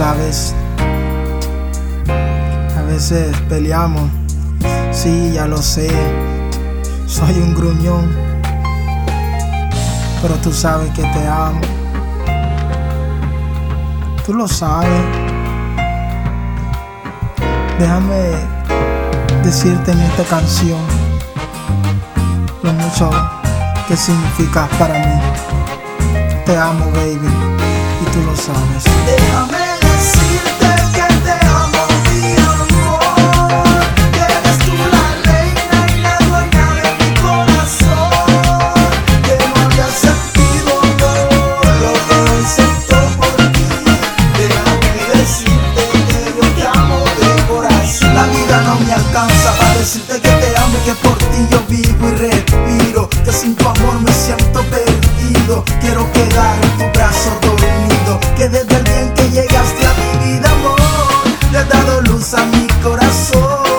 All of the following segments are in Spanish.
sabes, a veces peleamos, sí, ya lo sé, soy un gruñón, pero tú sabes que te amo, tú lo sabes. Déjame decirte en esta canción lo mucho que significas para mí. Te amo, baby, y tú lo sabes. Déjame alcanza para decirte que te amo y que por ti yo vivo y respiro. Que sin tu amor me siento perdido. Quiero quedar en tu brazo dormido. Que desde el día en que llegaste a mi vida, amor, le has dado luz a mi corazón.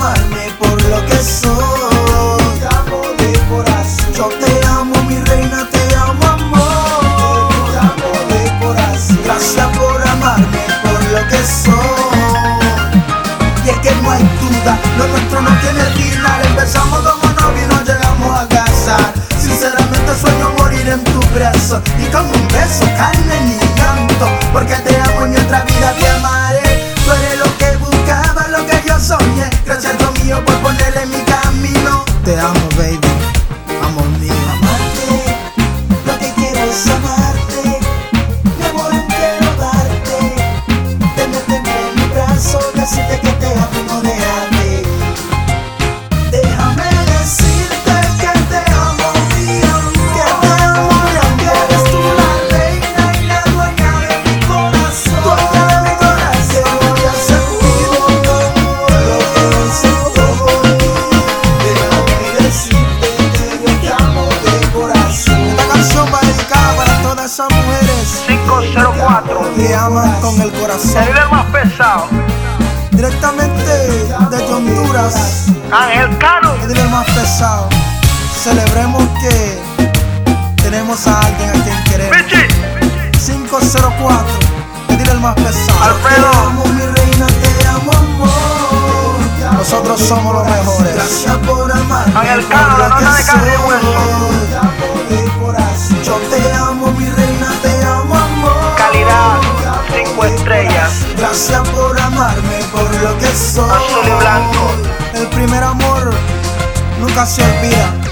Amarme por lo que soy. Te amo de corazón. Yo te amo, mi reina, te amo, amor. Te amo de corazón. Gracias por amarme por lo que soy. Y es que no hay duda, lo nuestro no tiene final. Empezamos como novios y nos llegamos a casar. Sinceramente sueño morir en tu brazo y con un beso, carne y llanto. Porque te amo en otra vida que aman con el corazón. El líder más pesado. Directamente desde Honduras, Ángel Cano. el líder más pesado. Celebremos que tenemos a alguien a quien queremos. Pichi. 504, el líder más pesado. Alfredo. Te amo, mi reina, te amo, amor. Nosotros somos los mejores. Gracias por amarme. Ángel Cano, la nota de carne y hueso. Estrellas. Gracias por amarme por lo que soy. Azul y blanco. El primer amor nunca se olvida.